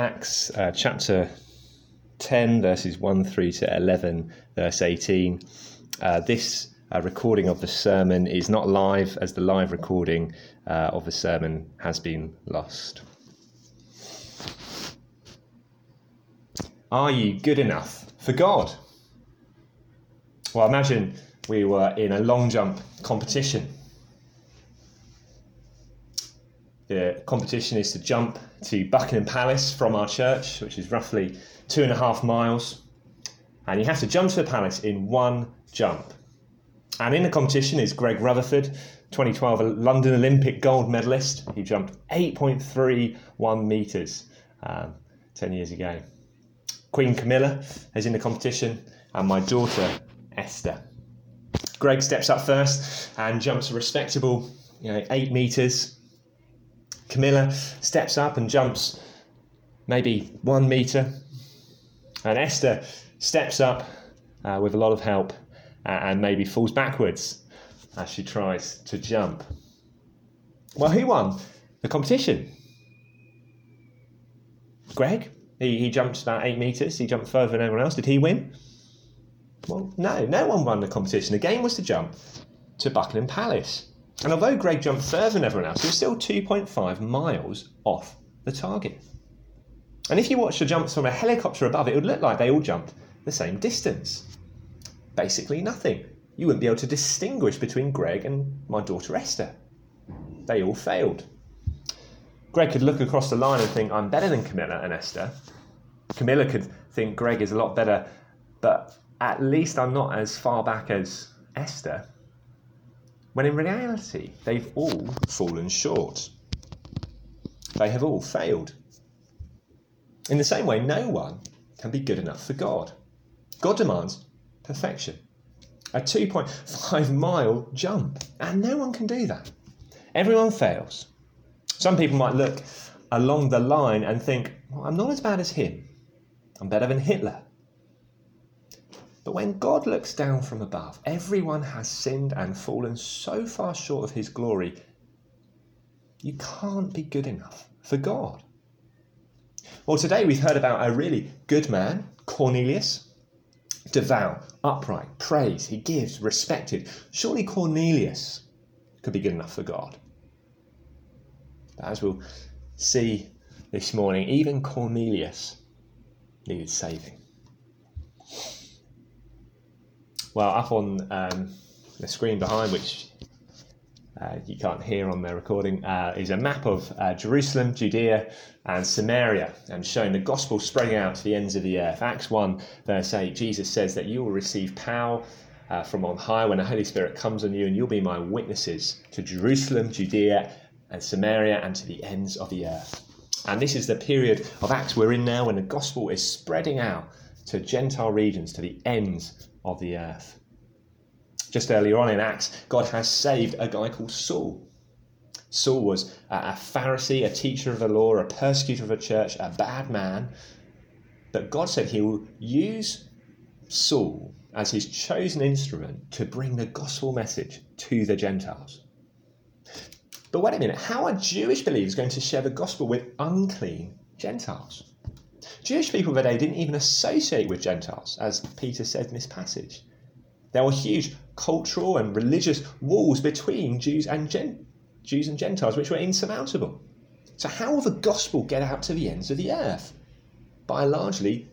Acts uh, chapter 10, verses 1 through to 11, verse 18. Uh, this uh, recording of the sermon is not live, as the live recording uh, of the sermon has been lost. Are you good enough for God? Well, imagine we were in a long jump competition. The competition is to jump to Buckingham Palace from our church, which is roughly two and a half miles. And you have to jump to the palace in one jump. And in the competition is Greg Rutherford, 2012 London Olympic gold medalist. He jumped 8.31 metres um, 10 years ago. Queen Camilla is in the competition, and my daughter Esther. Greg steps up first and jumps a respectable you know, eight metres. Camilla steps up and jumps maybe one metre. And Esther steps up uh, with a lot of help uh, and maybe falls backwards as she tries to jump. Well, who won the competition? Greg? He, he jumped about eight metres. He jumped further than everyone else. Did he win? Well, no, no one won the competition. The game was to jump to Buckingham Palace. And although Greg jumped further than everyone else, he was still 2.5 miles off the target. And if you watched the jumps from a helicopter above, it would look like they all jumped the same distance. Basically, nothing. You wouldn't be able to distinguish between Greg and my daughter Esther. They all failed. Greg could look across the line and think, I'm better than Camilla and Esther. Camilla could think Greg is a lot better, but at least I'm not as far back as Esther. When in reality, they've all fallen short. They have all failed. In the same way, no one can be good enough for God. God demands perfection. A 2.5 mile jump, and no one can do that. Everyone fails. Some people might look along the line and think, well, I'm not as bad as him. I'm better than Hitler. But when God looks down from above, everyone has sinned and fallen so far short of his glory, you can't be good enough for God. Well, today we've heard about a really good man, Cornelius, devout, upright, prays, he gives, respected. Surely Cornelius could be good enough for God. But as we'll see this morning, even Cornelius needed saving. Well, up on um, the screen behind, which uh, you can't hear on the recording, uh, is a map of uh, Jerusalem, Judea, and Samaria, and showing the gospel spreading out to the ends of the earth. Acts 1, verse 8, Jesus says that you will receive power uh, from on high when the Holy Spirit comes on you, and you'll be my witnesses to Jerusalem, Judea, and Samaria, and to the ends of the earth. And this is the period of Acts we're in now when the gospel is spreading out to Gentile regions, to the ends of the earth. Just earlier on in Acts, God has saved a guy called Saul. Saul was a Pharisee, a teacher of the law, a persecutor of the church, a bad man. But God said he will use Saul as his chosen instrument to bring the gospel message to the Gentiles. But wait a minute, how are Jewish believers going to share the gospel with unclean Gentiles? Jewish people of the day didn't even associate with Gentiles, as Peter said in this passage. There were huge cultural and religious walls between Jews and Gen- Jews and Gentiles, which were insurmountable. So, how will the gospel get out to the ends of the earth? By a largely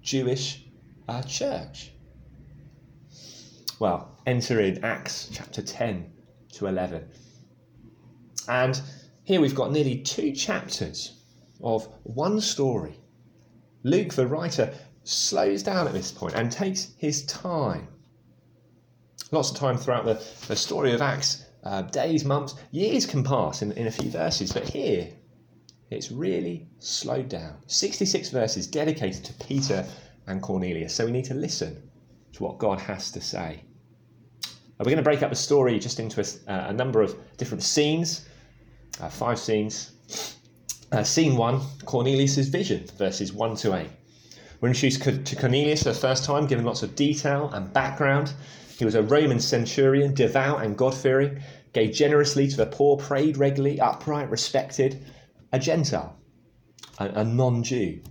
Jewish uh, church. Well, enter in Acts chapter 10 to 11. And here we've got nearly two chapters of one story Luke, the writer, slows down at this point and takes his time. Lots of time throughout the, the story of Acts, uh, days, months, years can pass in, in a few verses, but here it's really slowed down. 66 verses dedicated to Peter and Cornelius, so we need to listen to what God has to say. We're going to break up the story just into a, uh, a number of different scenes, uh, five scenes. Uh, scene one Cornelius' vision, verses 1 to 8. We're introduced to Cornelius for the first time, given lots of detail and background. He was a Roman centurion, devout and God fearing, gave generously to the poor, prayed regularly, upright, respected, a Gentile. a, a non Jew.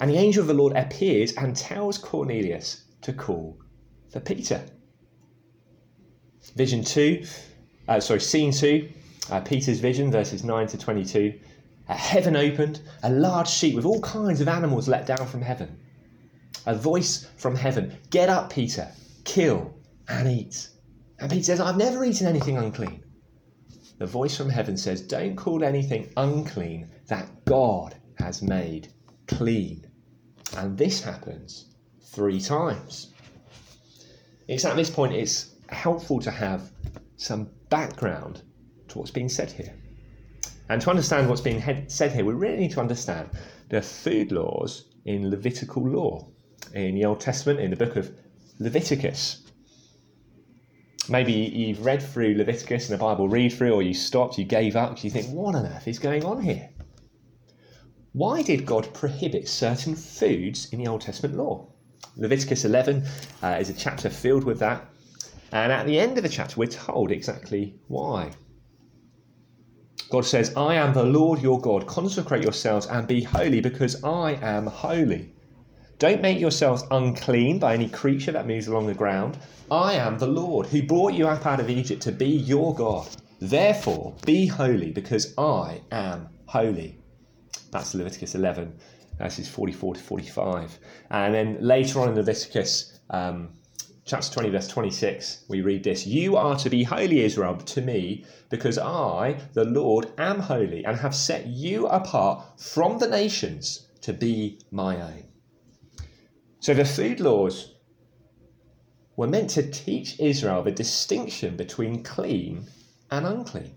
And the angel of the Lord appears and tells Cornelius to call for Peter. Vision 2, uh, sorry, scene 2, uh, Peter's vision, verses 9 to 22. A heaven opened, a large sheet with all kinds of animals let down from heaven. A voice from heaven Get up, Peter, kill and eat. And Peter says, I've never eaten anything unclean. The voice from heaven says, Don't call anything unclean that God has made clean. And this happens three times. It's at this point it's helpful to have some background to what's being said here. And to understand what's being said here, we really need to understand the food laws in Levitical law in the Old Testament, in the book of Leviticus. Maybe you've read through Leviticus in the Bible read through, or you stopped, you gave up you think, what on earth is going on here? Why did God prohibit certain foods in the Old Testament law? Leviticus 11 uh, is a chapter filled with that. And at the end of the chapter, we're told exactly why. God says, I am the Lord your God. Consecrate yourselves and be holy because I am holy. Don't make yourselves unclean by any creature that moves along the ground. I am the Lord who brought you up out of Egypt to be your God. Therefore, be holy because I am holy. That's Leviticus 11, verses 44 to 45. And then later on in Leviticus, um, chapter 20, verse 26, we read this You are to be holy, Israel, to me, because I, the Lord, am holy and have set you apart from the nations to be my own. So the food laws were meant to teach Israel the distinction between clean and unclean,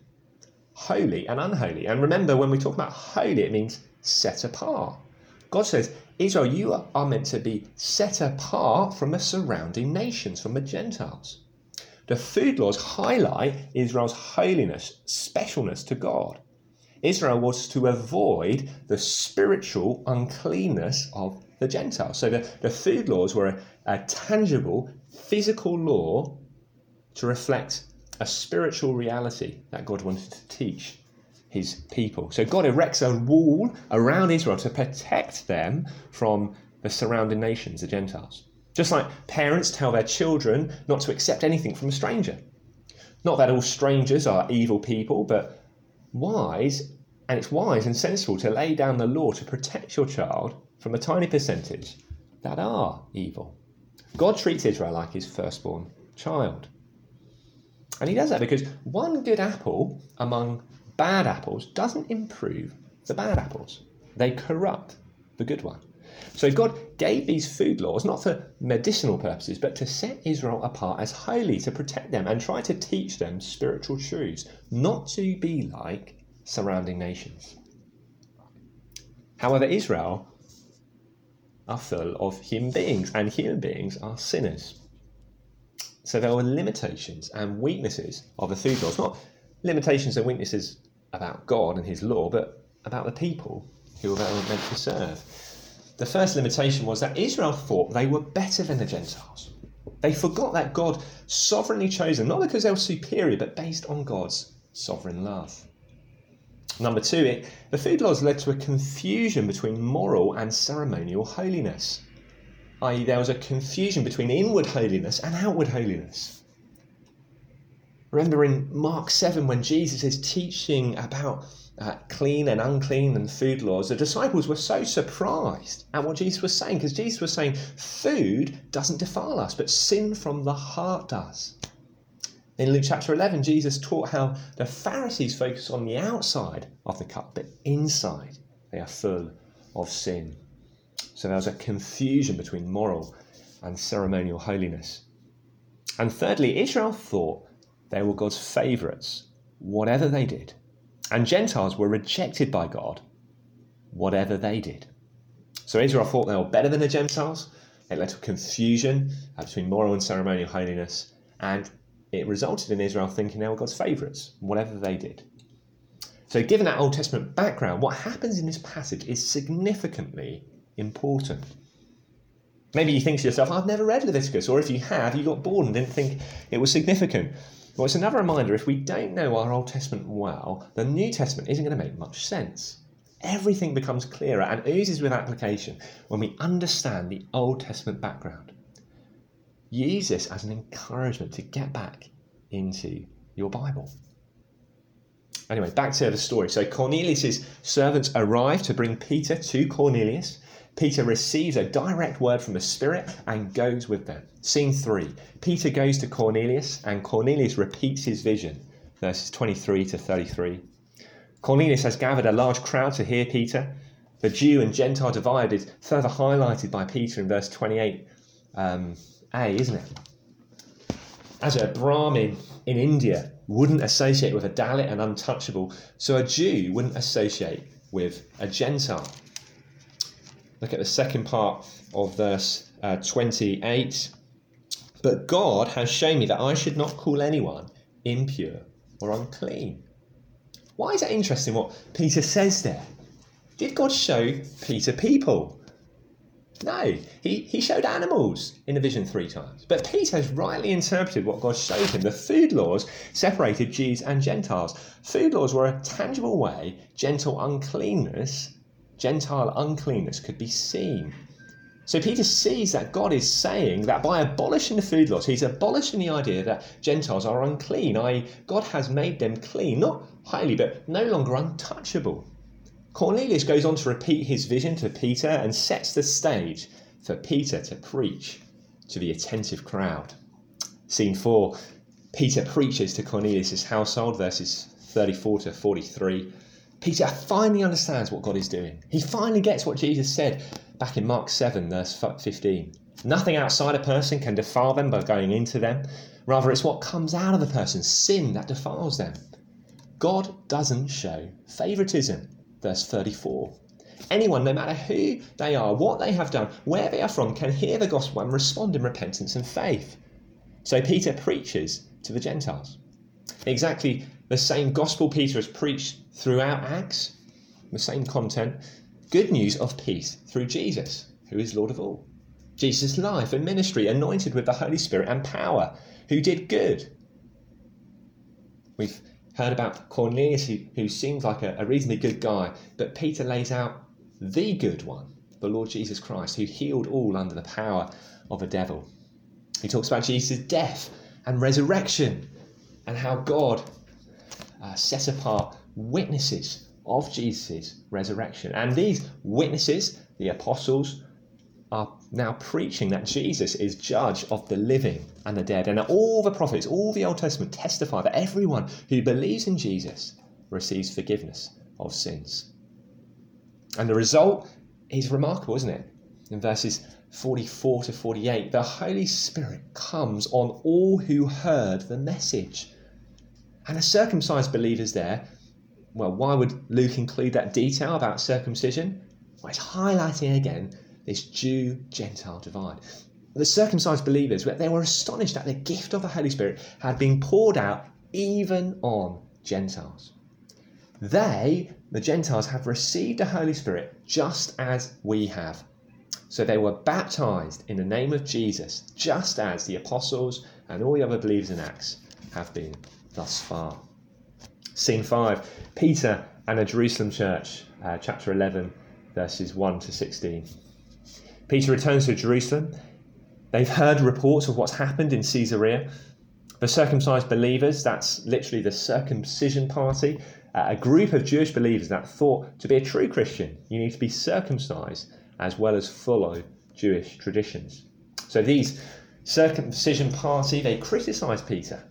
holy and unholy. And remember, when we talk about holy, it means set apart. God says, Israel, you are meant to be set apart from the surrounding nations, from the Gentiles. The food laws highlight Israel's holiness, specialness to God. Israel was to avoid the spiritual uncleanness of the Gentiles. So the, the food laws were a, a tangible, physical law to reflect a spiritual reality that God wanted to teach his people. So God erects a wall around Israel to protect them from the surrounding nations, the Gentiles. Just like parents tell their children not to accept anything from a stranger. Not that all strangers are evil people, but wise, and it's wise and sensible to lay down the law to protect your child from a tiny percentage that are evil. God treats Israel like his firstborn child. And he does that because one good apple among bad apples doesn't improve the bad apples, they corrupt the good one. So God gave these food laws not for medicinal purposes, but to set Israel apart as holy, to protect them and try to teach them spiritual truths, not to be like surrounding nations. However, Israel are full of human beings, and human beings are sinners. So there were limitations and weaknesses of the food laws, not limitations and weaknesses about God and His law, but about the people who they were meant to serve. The first limitation was that Israel thought they were better than the Gentiles. They forgot that God sovereignly chose them, not because they were superior, but based on God's sovereign love. Number two, it, the food laws led to a confusion between moral and ceremonial holiness, i.e., there was a confusion between inward holiness and outward holiness. Remember in Mark 7 when Jesus is teaching about uh, clean and unclean and food laws, the disciples were so surprised at what Jesus was saying because Jesus was saying food doesn't defile us, but sin from the heart does. In Luke chapter 11, Jesus taught how the Pharisees focus on the outside of the cup, but inside they are full of sin. So there was a confusion between moral and ceremonial holiness. And thirdly, Israel thought they were God's favourites, whatever they did. And Gentiles were rejected by God, whatever they did. So Israel thought they were better than the Gentiles. It led to confusion uh, between moral and ceremonial holiness, and it resulted in Israel thinking they were God's favourites, whatever they did. So, given that Old Testament background, what happens in this passage is significantly important. Maybe you think to yourself, I've never read Leviticus, or if you have, you got bored and didn't think it was significant. Well, it's another reminder if we don't know our Old Testament well, the New Testament isn't going to make much sense. everything becomes clearer and oozes with application when we understand the Old Testament background. Use this as an encouragement to get back into your Bible. Anyway, back to the story. So Cornelius's servants arrive to bring Peter to Cornelius. Peter receives a direct word from the Spirit and goes with them. Scene three Peter goes to Cornelius, and Cornelius repeats his vision, verses 23 to 33. Cornelius has gathered a large crowd to hear Peter. The Jew and Gentile divide is further highlighted by Peter in verse 28a, um, isn't it? As a Brahmin in India wouldn't associate with a Dalit and untouchable, so a Jew wouldn't associate with a Gentile. Look at the second part of verse uh, 28. But God has shown me that I should not call anyone impure or unclean. Why is that interesting what Peter says there? Did God show Peter people? No, he, he showed animals in the vision three times. But Peter has rightly interpreted what God showed him. The food laws separated Jews and Gentiles. Food laws were a tangible way gentle uncleanness Gentile uncleanness could be seen. So Peter sees that God is saying that by abolishing the food laws, he's abolishing the idea that Gentiles are unclean, i.e., God has made them clean, not highly, but no longer untouchable. Cornelius goes on to repeat his vision to Peter and sets the stage for Peter to preach to the attentive crowd. Scene 4 Peter preaches to Cornelius' household, verses 34 to 43. Peter finally understands what God is doing. He finally gets what Jesus said back in Mark 7, verse 15. Nothing outside a person can defile them by going into them. Rather, it's what comes out of the person, sin, that defiles them. God doesn't show favoritism. Verse 34. Anyone, no matter who they are, what they have done, where they are from, can hear the gospel and respond in repentance and faith. So Peter preaches to the Gentiles. Exactly the same gospel Peter has preached throughout Acts, the same content. Good news of peace through Jesus, who is Lord of all. Jesus' life and ministry, anointed with the Holy Spirit and power, who did good. We've heard about Cornelius, who, who seems like a, a reasonably good guy, but Peter lays out the good one, the Lord Jesus Christ, who healed all under the power of a devil. He talks about Jesus' death and resurrection and how God uh, set apart witnesses of Jesus' resurrection. And these witnesses, the apostles, are now preaching that Jesus is judge of the living and the dead. And all the prophets, all the Old Testament testify that everyone who believes in Jesus receives forgiveness of sins. And the result is remarkable, isn't it? In verses 44 to 48, the Holy Spirit comes on all who heard the message. And the circumcised believers there, well, why would Luke include that detail about circumcision? Well, it's highlighting again this Jew Gentile divide. The circumcised believers, they were astonished that the gift of the Holy Spirit had been poured out even on Gentiles. They, the Gentiles, have received the Holy Spirit just as we have. So they were baptized in the name of Jesus, just as the apostles and all the other believers in Acts have been thus far. Scene 5 Peter and the Jerusalem church, uh, chapter 11, verses 1 to 16. Peter returns to Jerusalem. They've heard reports of what's happened in Caesarea. The circumcised believers, that's literally the circumcision party, uh, a group of Jewish believers that thought to be a true Christian, you need to be circumcised as well as follow Jewish traditions. So these circumcision party, they criticize Peter.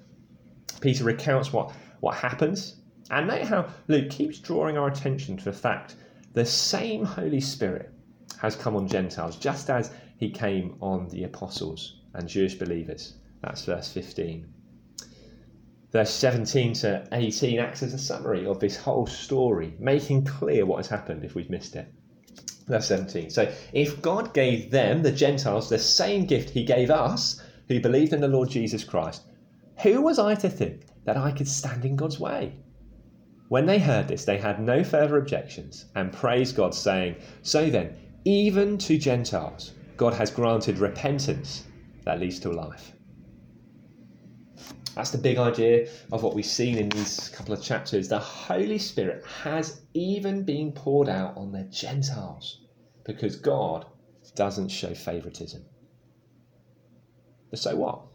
Peter recounts what, what happens. And note how Luke keeps drawing our attention to the fact the same Holy Spirit has come on Gentiles, just as he came on the apostles and Jewish believers. That's verse 15. Verse 17 to 18 acts as a summary of this whole story, making clear what has happened if we've missed it. Verse 17. So, if God gave them, the Gentiles, the same gift he gave us, who believed in the Lord Jesus Christ, who was I to think that I could stand in God's way? When they heard this, they had no further objections and praised God, saying, So then, even to Gentiles, God has granted repentance that leads to life. That's the big idea of what we've seen in these couple of chapters. The Holy Spirit has even been poured out on the Gentiles because God doesn't show favoritism. But so what?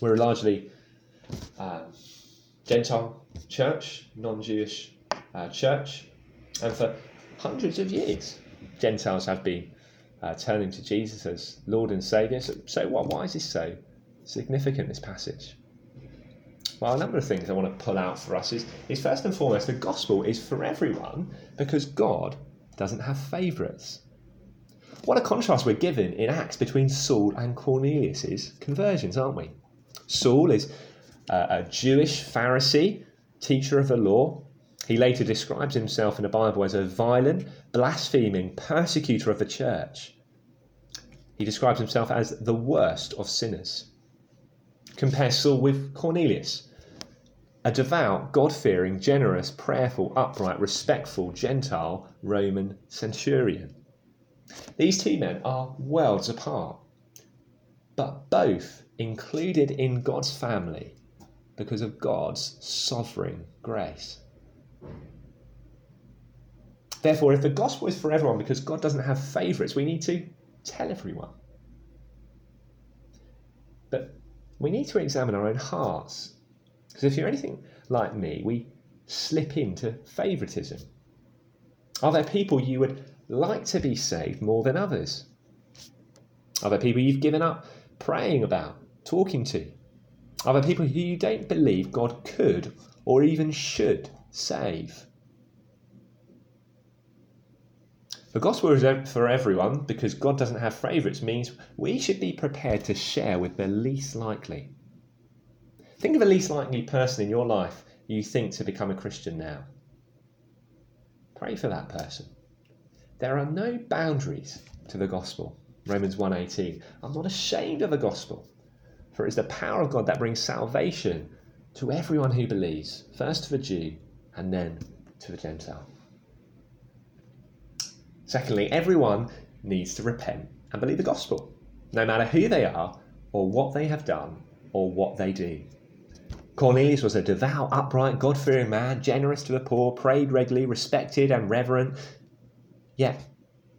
We're a largely uh, Gentile church, non Jewish uh, church, and for hundreds of years, Gentiles have been uh, turning to Jesus as Lord and Saviour. So, so? Why is this so significant, this passage? Well, a number of things I want to pull out for us is, is first and foremost, the gospel is for everyone because God doesn't have favourites. What a contrast we're given in Acts between Saul and Cornelius's conversions, aren't we? Saul is a, a Jewish Pharisee, teacher of the law. He later describes himself in the Bible as a violent, blaspheming persecutor of the church. He describes himself as the worst of sinners. Compare Saul with Cornelius, a devout, God fearing, generous, prayerful, upright, respectful, Gentile Roman centurion. These two men are worlds apart, but both included in God's family because of God's sovereign grace. Therefore, if the gospel is for everyone because God doesn't have favourites, we need to tell everyone. But we need to examine our own hearts. Because if you're anything like me, we slip into favouritism. Are there people you would like to be saved more than others? Are there people you've given up praying about, talking to? Are people who you don't believe God could or even should save? The gospel is for everyone because God doesn't have favourites means we should be prepared to share with the least likely. Think of the least likely person in your life you think to become a Christian now. Pray for that person. There are no boundaries to the gospel. Romans 1:18. I'm not ashamed of the gospel, for it is the power of God that brings salvation to everyone who believes, first to the Jew and then to the Gentile. Secondly, everyone needs to repent and believe the gospel, no matter who they are or what they have done or what they do. Cornelius was a devout, upright, God fearing man, generous to the poor, prayed regularly, respected and reverent. Yet,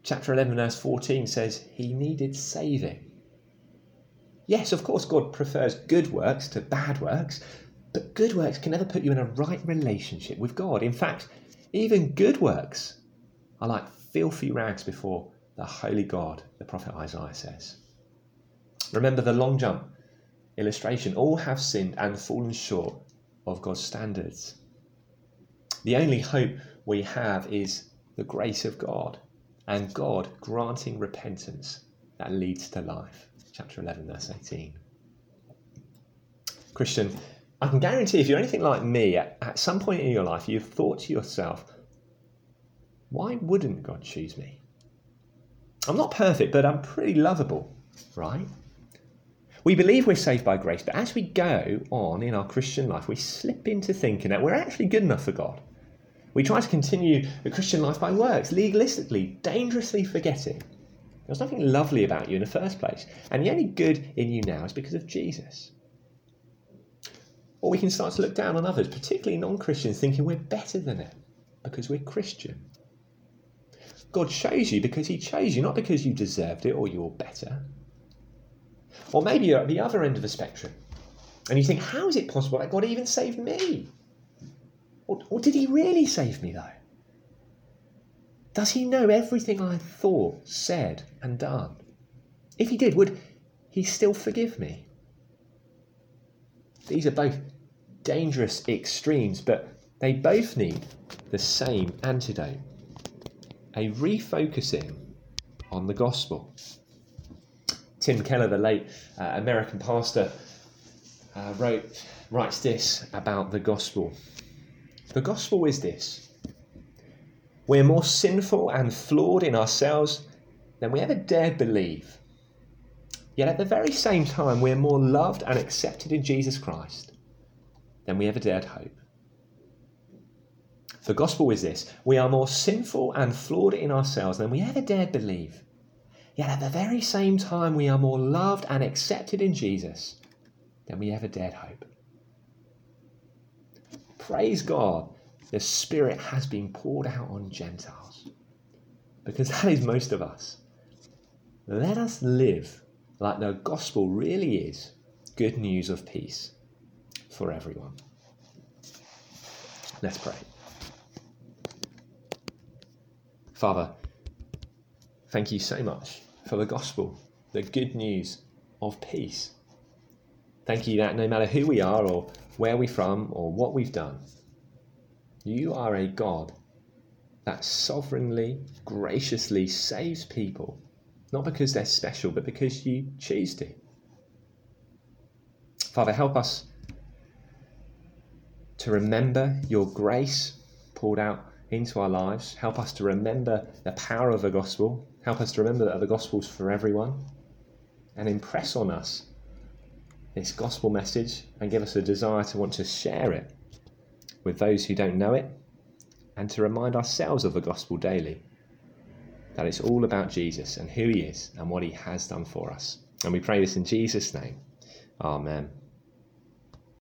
chapter 11, verse 14 says he needed saving. Yes, of course, God prefers good works to bad works, but good works can never put you in a right relationship with God. In fact, even good works are like filthy rags before the holy God, the prophet Isaiah says. Remember the long jump illustration all have sinned and fallen short of God's standards. The only hope we have is the grace of God and God granting repentance that leads to life chapter 11, verse 18. Christian, I can guarantee if you're anything like me, at, some point in your life, you've thought to yourself, why wouldn't God choose me? I'm not perfect, but I'm pretty lovable, right? We believe we're saved by grace, but as we go on in our Christian life, we slip into thinking that we're actually good enough for God. We try to continue the Christian life by works, legalistically, dangerously forgetting there's nothing lovely about you in the first place. And the only good in you now is because of Jesus. Or we can start to look down on others, particularly non Christians, thinking we're better than them because we're Christian. God chose you because He chose you, not because you deserved it or you're better. Or maybe you're at the other end of the spectrum and you think, how is it possible that God even saved me? Or, or did He really save me, though? Does he know everything I thought, said, and done? If he did, would he still forgive me? These are both dangerous extremes, but they both need the same antidote a refocusing on the gospel. Tim Keller, the late uh, American pastor, uh, wrote, writes this about the gospel. The gospel is this we're more sinful and flawed in ourselves than we ever dared believe. Yet at the very same time, we're more loved and accepted in Jesus Christ than we ever dared hope. The gospel is this we are more sinful and flawed in ourselves than we ever dared believe. Yet at the very same time, we are more loved and accepted in Jesus than we ever dared hope. Praise God, the Spirit has been poured out on Gentiles because that is most of us. Let us live like the gospel really is good news of peace for everyone. Let's pray. Father, thank you so much for the gospel, the good news of peace. Thank you that no matter who we are or where we're from or what we've done, you are a God that sovereignly, graciously saves people, not because they're special, but because you choose to. Father, help us to remember your grace poured out into our lives. Help us to remember the power of the gospel. Help us to remember that the gospel's for everyone. And impress on us this gospel message and give us a desire to want to share it with those who don't know it and to remind ourselves of the gospel daily. That it's all about Jesus and who he is and what he has done for us. And we pray this in Jesus' name. Amen.